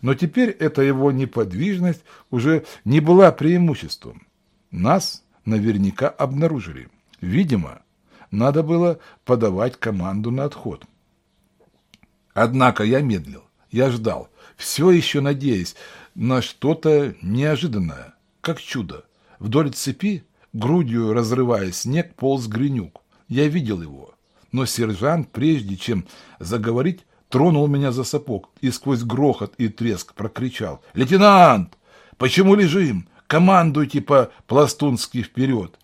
[SPEAKER 1] Но теперь эта его неподвижность уже не была преимуществом. Нас наверняка обнаружили. Видимо, надо было подавать команду на отход. Однако я медлил, я ждал, все еще надеясь на что-то неожиданное, как чудо. Вдоль цепи, грудью разрывая снег, полз Гринюк. Я видел его Но сержант, прежде чем заговорить, тронул меня за сапог и сквозь грохот и треск прокричал. «Лейтенант, почему лежим? Командуйте по-пластунски вперед!»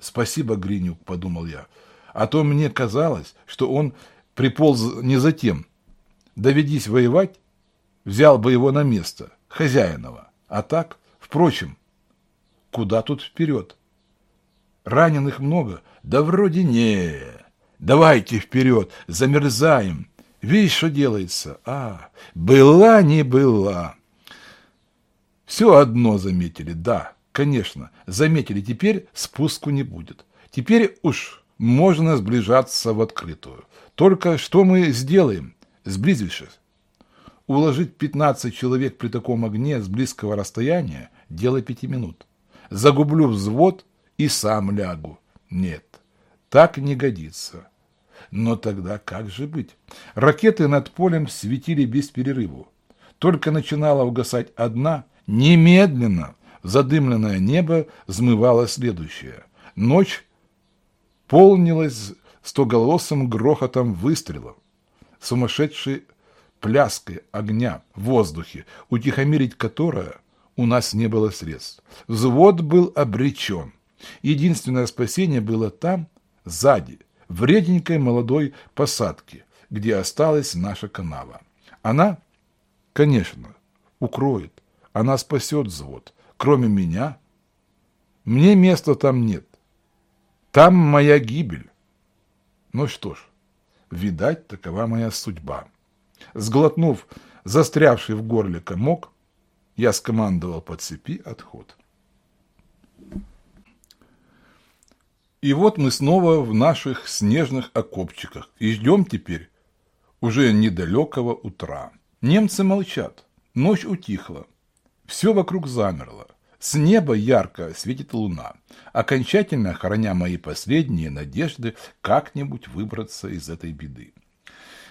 [SPEAKER 1] «Спасибо, Гринюк», — подумал я, а то мне казалось, что он приполз не за тем. Доведись воевать, взял бы его на место, хозяинова. А так, впрочем, куда тут вперед? Раненых много? Да вроде не. Давайте вперед, замерзаем. Видишь, что делается? А, была не была. Все одно заметили, да, конечно, заметили, теперь спуску не будет. Теперь уж можно сближаться в открытую. Только что мы сделаем, сблизившись? Уложить 15 человек при таком огне с близкого расстояния – дело пяти минут. Загублю взвод и сам лягу. Нет, так не годится. Но тогда как же быть? Ракеты над полем светили без перерыву. Только начинала угасать одна, немедленно задымленное небо взмывало следующее. Ночь полнилась стоголосым грохотом выстрелов, сумасшедшей пляской огня в воздухе, утихомирить которое у нас не было средств. Взвод был обречен. Единственное спасение было там, сзади, в реденькой молодой посадке, где осталась наша канава. Она, конечно, укроет, она спасет взвод. Кроме меня, мне места там нет. Там моя гибель. Ну что ж, видать, такова моя судьба. Сглотнув застрявший в горле комок, я скомандовал по цепи отход. И вот мы снова в наших снежных окопчиках и ждем теперь уже недалекого утра. Немцы молчат, ночь утихла, все вокруг замерло. С неба ярко светит луна, окончательно храня мои последние надежды как-нибудь выбраться из этой беды.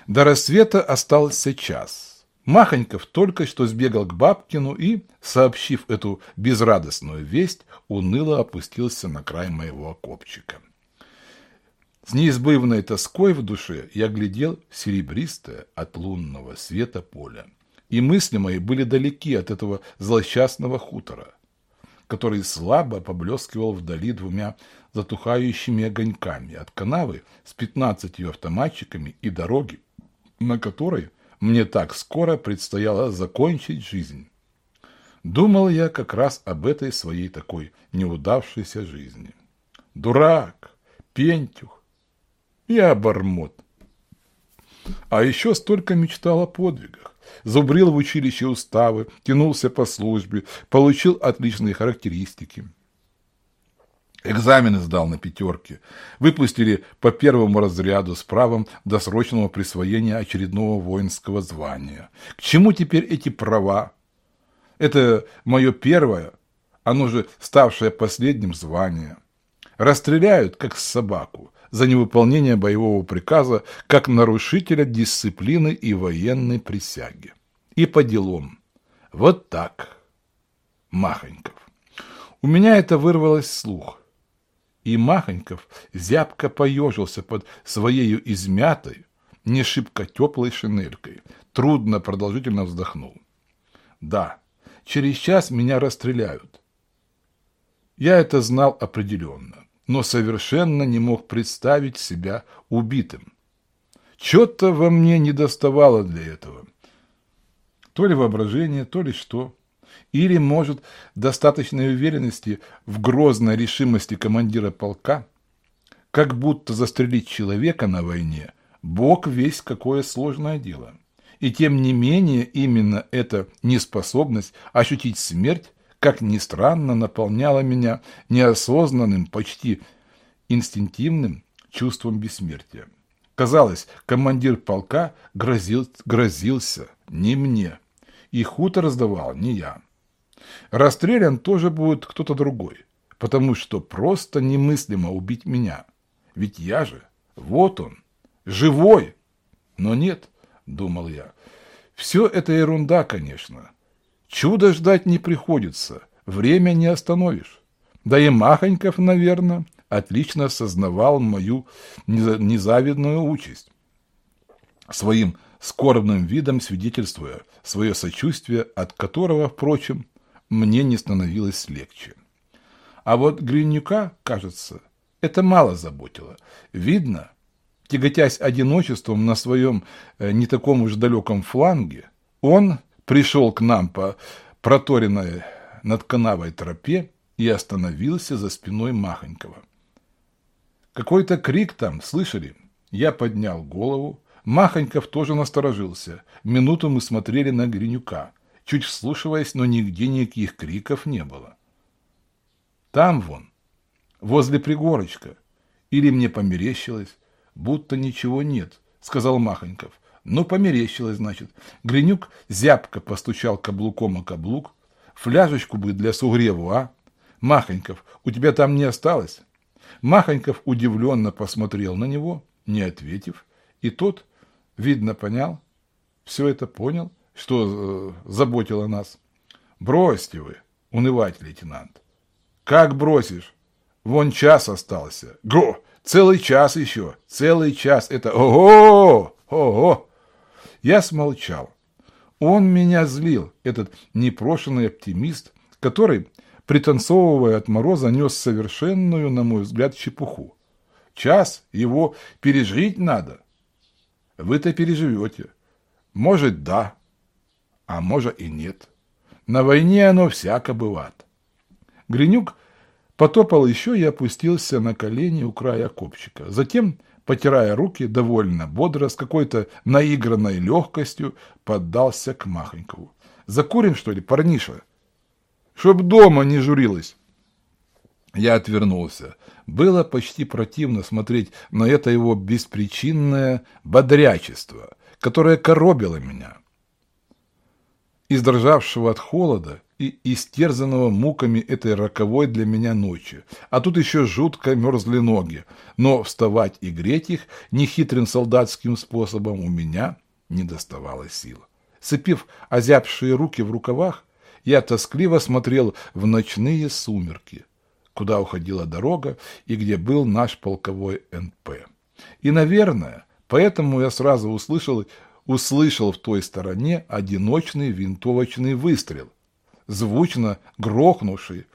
[SPEAKER 1] До рассвета остался час. Махоньков только что сбегал к Бабкину и, сообщив эту безрадостную весть, уныло опустился на край моего окопчика. С неизбывной тоской в душе я глядел серебристое от лунного света поле, и мысли мои были далеки от этого злосчастного хутора который слабо поблескивал вдали двумя затухающими огоньками от канавы с пятнадцатью автоматчиками и дороги, на которой мне так скоро предстояло закончить жизнь. Думал я как раз об этой своей такой неудавшейся жизни. Дурак, пентюх и обормот. А еще столько мечтал о подвигах зубрил в училище уставы, тянулся по службе, получил отличные характеристики. Экзамены сдал на пятерке. Выпустили по первому разряду с правом досрочного присвоения очередного воинского звания. К чему теперь эти права? Это мое первое, оно же ставшее последним звание. Расстреляют, как собаку, за невыполнение боевого приказа как нарушителя дисциплины и военной присяги. И по делам. Вот так. Махоньков. У меня это вырвалось слух. И Махоньков зябко поежился под своею измятой, не шибко теплой шинелькой, трудно продолжительно вздохнул. Да, через час меня расстреляют. Я это знал определенно но совершенно не мог представить себя убитым. Чего-то во мне не доставало для этого. То ли воображение, то ли что. Или, может, достаточной уверенности в грозной решимости командира полка, как будто застрелить человека на войне, Бог весь какое сложное дело. И тем не менее именно эта неспособность ощутить смерть как ни странно, наполняла меня неосознанным, почти инстинктивным чувством бессмертия. Казалось, командир полка грозил, грозился не мне, и хутор раздавал не я. Расстрелян тоже будет кто-то другой, потому что просто немыслимо убить меня. Ведь я же, вот он, живой. Но нет, думал я, все это ерунда, конечно. Чудо ждать не приходится, время не остановишь. Да и Махоньков, наверное, отлично сознавал мою незавидную участь, своим скорбным видом свидетельствуя свое сочувствие, от которого, впрочем, мне не становилось легче. А вот Гринюка, кажется, это мало заботило. Видно, тяготясь одиночеством на своем э, не таком уж далеком фланге, он пришел к нам по проторенной над канавой тропе и остановился за спиной Махонькова. Какой-то крик там, слышали? Я поднял голову. Махоньков тоже насторожился. Минуту мы смотрели на Гринюка, чуть вслушиваясь, но нигде никаких криков не было. Там вон, возле пригорочка. Или мне померещилось, будто ничего нет, сказал Махоньков. Ну, померещилось, значит. Гринюк зябко постучал каблуком о каблук. Фляжечку бы для сугреву, а? Махоньков, у тебя там не осталось? Махоньков удивленно посмотрел на него, не ответив, и тот, видно, понял, все это понял, что э, заботило нас. Бросьте вы, унывать, лейтенант. Как бросишь? Вон час остался. Го! Целый час еще. Целый час. Это ого! Ого! Я смолчал. Он меня злил, этот непрошенный оптимист, который, пританцовывая от мороза, нес совершенную, на мой взгляд, чепуху. Час его пережить надо. Вы-то переживете. Может, да, а может и нет. На войне оно всяко бывает. Гринюк потопал еще и опустился на колени у края копчика. Затем, потирая руки, довольно бодро, с какой-то наигранной легкостью, поддался к Махонькову. «Закурим, что ли, парниша? Чтоб дома не журилась!» Я отвернулся. Было почти противно смотреть на это его беспричинное бодрячество, которое коробило меня. Издрожавшего от холода и истерзанного муками этой роковой для меня ночи. А тут еще жутко мерзли ноги, но вставать и греть их нехитрым солдатским способом у меня не доставало сил. Сыпив озябшие руки в рукавах, я тоскливо смотрел в ночные сумерки, куда уходила дорога и где был наш полковой НП. И, наверное, поэтому я сразу услышал, услышал в той стороне одиночный винтовочный выстрел, звучно грохнувший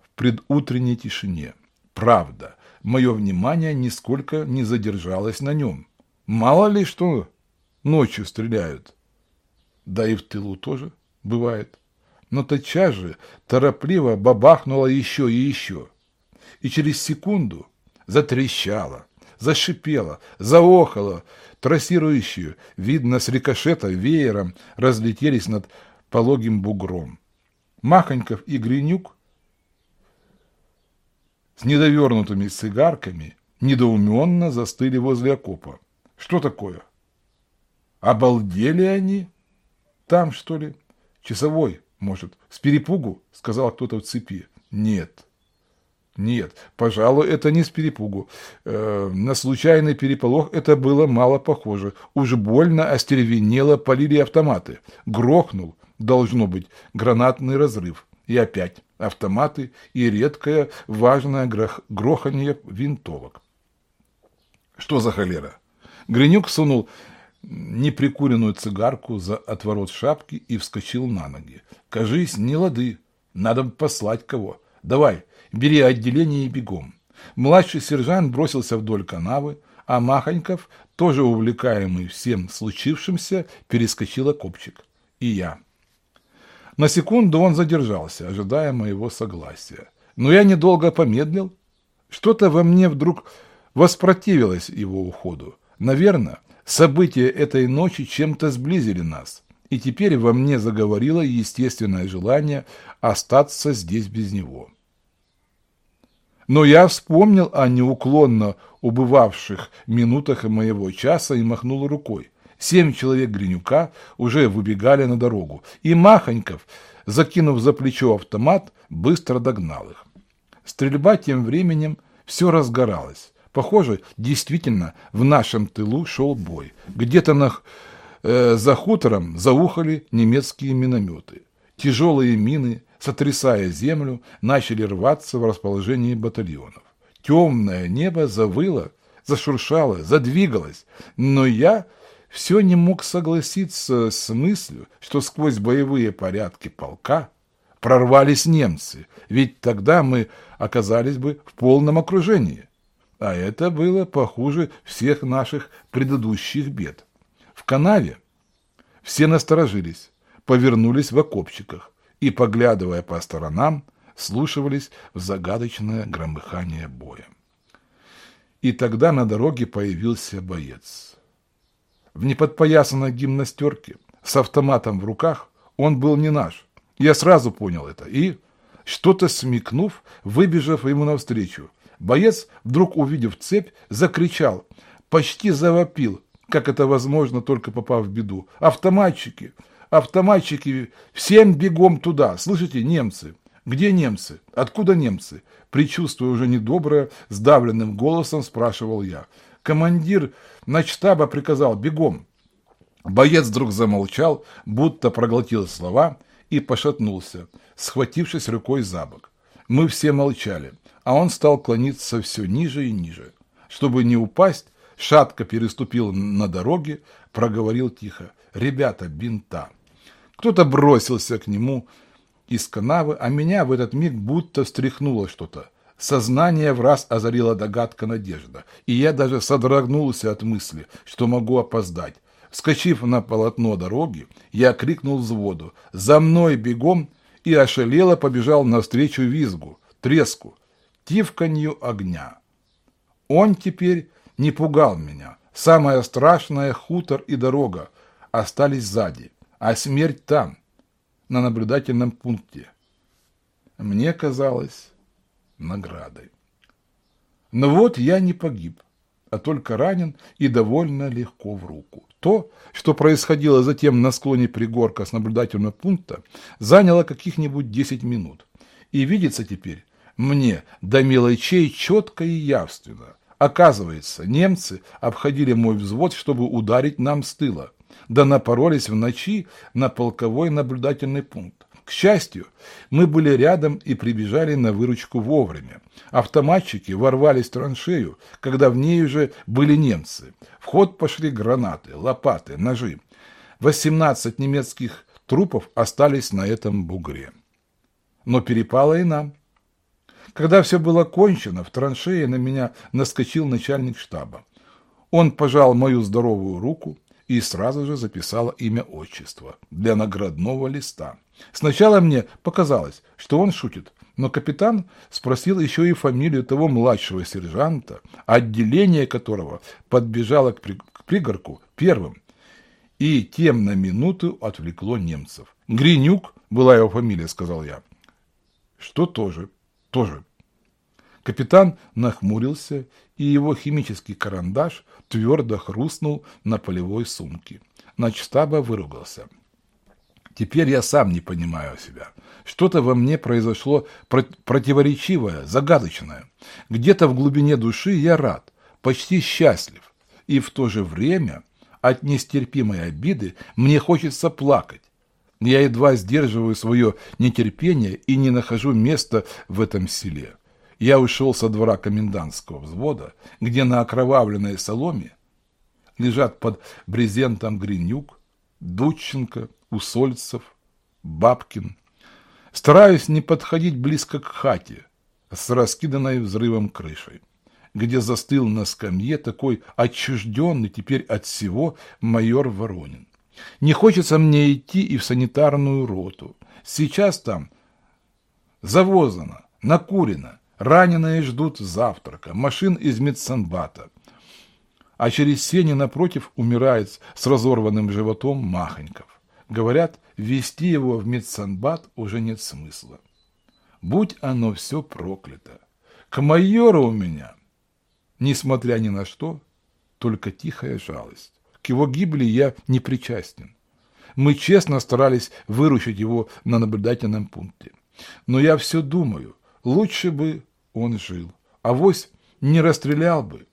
[SPEAKER 1] в предутренней тишине. Правда, мое внимание нисколько не задержалось на нем. Мало ли что ночью стреляют. Да и в тылу тоже бывает. Но тотчас же торопливо бабахнуло еще и еще. И через секунду затрещало, зашипело, заохало, трассирующие, видно, с рикошета веером разлетелись над пологим бугром. Махоньков и Гринюк с недовернутыми цигарками недоуменно застыли возле окопа. Что такое? Обалдели они? Там, что ли? Часовой, может, с перепугу, сказал кто-то в цепи. Нет, нет, пожалуй, это не с перепугу. Э, на случайный переполох это было мало похоже. Уж больно остервенело полили автоматы. Грохнул, должно быть, гранатный разрыв. И опять автоматы и редкое важное грох... гроханье винтовок. Что за холера? Гринюк сунул неприкуренную цигарку за отворот шапки и вскочил на ноги. Кажись, не лады, надо послать кого. Давай, Бери отделение и бегом. Младший сержант бросился вдоль канавы, а Махоньков, тоже увлекаемый всем случившимся, перескочил окопчик. И я. На секунду он задержался, ожидая моего согласия. Но я недолго помедлил. Что-то во мне вдруг воспротивилось его уходу. Наверное, события этой ночи чем-то сблизили нас. И теперь во мне заговорило естественное желание остаться здесь без него. Но я вспомнил о неуклонно убывавших минутах моего часа и махнул рукой. Семь человек Гринюка уже выбегали на дорогу, и Махоньков, закинув за плечо автомат, быстро догнал их. Стрельба тем временем все разгоралась. Похоже, действительно, в нашем тылу шел бой. Где-то на, э, за хутором заухали немецкие минометы. Тяжелые мины, сотрясая землю, начали рваться в расположении батальонов. Темное небо завыло, зашуршало, задвигалось, но я все не мог согласиться с мыслью, что сквозь боевые порядки полка прорвались немцы, ведь тогда мы оказались бы в полном окружении. А это было похуже всех наших предыдущих бед. В канаве все насторожились, повернулись в окопчиках и, поглядывая по сторонам, слушались в загадочное громыхание боя. И тогда на дороге появился боец. В неподпоясанной гимнастерке, с автоматом в руках, он был не наш. Я сразу понял это и, что-то смекнув, выбежав ему навстречу, боец, вдруг увидев цепь, закричал, почти завопил, как это возможно, только попав в беду. «Автоматчики! Автоматчики! Всем бегом туда! Слышите, немцы!» «Где немцы? Откуда немцы?» Причувствуя уже недоброе, сдавленным голосом спрашивал я. Командир начтаба приказал «бегом». Боец вдруг замолчал, будто проглотил слова и пошатнулся, схватившись рукой за бок. Мы все молчали, а он стал клониться все ниже и ниже. Чтобы не упасть, шатко переступил на дороге, проговорил тихо «Ребята, бинта!». Кто-то бросился к нему из канавы, а меня в этот миг будто встряхнуло что-то. Сознание в раз озарила догадка надежда, и я даже содрогнулся от мысли, что могу опоздать. Вскочив на полотно дороги, я крикнул взводу «За мной бегом!» и ошалело побежал навстречу визгу, треску, тивканью огня. Он теперь не пугал меня. Самое страшное — хутор и дорога остались сзади, а смерть там, на наблюдательном пункте. Мне казалось наградой. Но вот я не погиб, а только ранен и довольно легко в руку. То, что происходило затем на склоне пригорка с наблюдательного пункта, заняло каких-нибудь 10 минут. И видится теперь мне до мелочей четко и явственно. Оказывается, немцы обходили мой взвод, чтобы ударить нам с тыла да напоролись в ночи на полковой наблюдательный пункт. К счастью, мы были рядом и прибежали на выручку вовремя. Автоматчики ворвались в траншею, когда в ней уже были немцы. В ход пошли гранаты, лопаты, ножи. 18 немецких трупов остались на этом бугре. Но перепало и нам. Когда все было кончено, в траншее на меня наскочил начальник штаба. Он пожал мою здоровую руку, и сразу же записала имя отчества для наградного листа. Сначала мне показалось, что он шутит, но капитан спросил еще и фамилию того младшего сержанта, отделение которого подбежало к, при... к пригорку первым, и тем на минуту отвлекло немцев. «Гринюк» была его фамилия, сказал я. «Что тоже, тоже Капитан нахмурился, и его химический карандаш твердо хрустнул на полевой сумке. Начштаба выругался. Теперь я сам не понимаю себя. Что-то во мне произошло противоречивое, загадочное. Где-то в глубине души я рад, почти счастлив. И в то же время от нестерпимой обиды мне хочется плакать. Я едва сдерживаю свое нетерпение и не нахожу места в этом селе. Я ушел со двора комендантского взвода, где на окровавленной соломе лежат под брезентом Гринюк, Дудченко, Усольцев, Бабкин. Стараюсь не подходить близко к хате с раскиданной взрывом крышей, где застыл на скамье такой отчужденный теперь от всего майор Воронин. Не хочется мне идти и в санитарную роту. Сейчас там завозано, накурено, Раненые ждут завтрака, машин из медсанбата. А через сени напротив умирает с разорванным животом Махоньков. Говорят, вести его в медсанбат уже нет смысла. Будь оно все проклято. К майору у меня, несмотря ни на что, только тихая жалость. К его гибели я не причастен. Мы честно старались выручить его на наблюдательном пункте. Но я все думаю, лучше бы он жил. а Авось не расстрелял бы,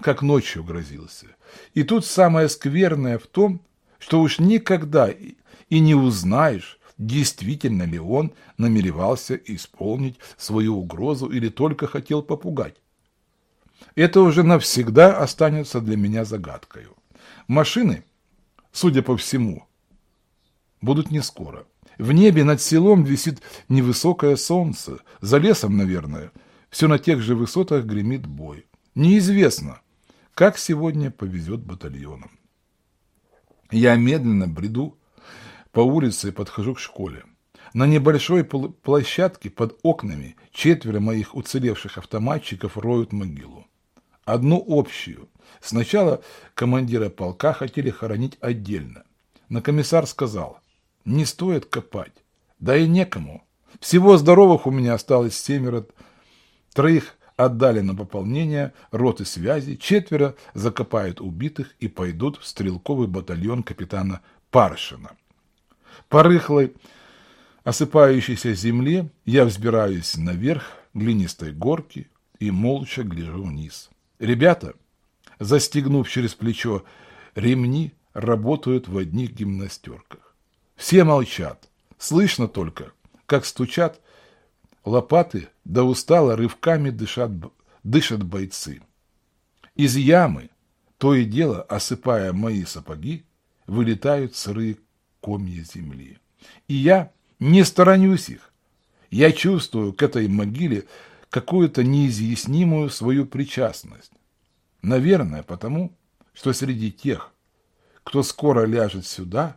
[SPEAKER 1] как ночью грозился. И тут самое скверное в том, что уж никогда и не узнаешь, действительно ли он намеревался исполнить свою угрозу или только хотел попугать. Это уже навсегда останется для меня загадкой. Машины, судя по всему, будут не скоро. В небе над селом висит невысокое солнце, за лесом, наверное, все на тех же высотах гремит бой. Неизвестно, как сегодня повезет батальоном. Я медленно бреду по улице и подхожу к школе. На небольшой площадке под окнами четверо моих уцелевших автоматчиков роют могилу. Одну общую. Сначала командира полка хотели хоронить отдельно. Но комиссар сказал, не стоит копать, да и некому. Всего здоровых у меня осталось семеро, троих отдали на пополнение роты связи, четверо закопают убитых и пойдут в стрелковый батальон капитана Паршина. По рыхлой, осыпающейся земле я взбираюсь наверх глинистой горки и молча гляжу вниз. Ребята, застегнув через плечо ремни, работают в одних гимнастерках. Все молчат. Слышно только, как стучат лопаты, да устало рывками дышат, дышат бойцы. Из ямы, то и дело осыпая мои сапоги, вылетают сырые комья земли. И я не сторонюсь их. Я чувствую к этой могиле какую-то неизъяснимую свою причастность. Наверное, потому, что среди тех, кто скоро ляжет сюда,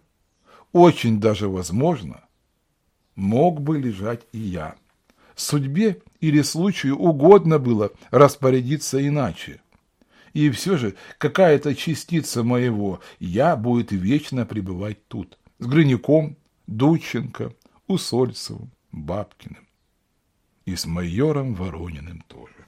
[SPEAKER 1] очень даже возможно, мог бы лежать и я. Судьбе или случаю угодно было распорядиться иначе. И все же какая-то частица моего «я» будет вечно пребывать тут, с Гриняком, Дученко, Усольцевым, Бабкиным. И с майором Ворониным тоже.